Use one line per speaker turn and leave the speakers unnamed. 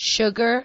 sugar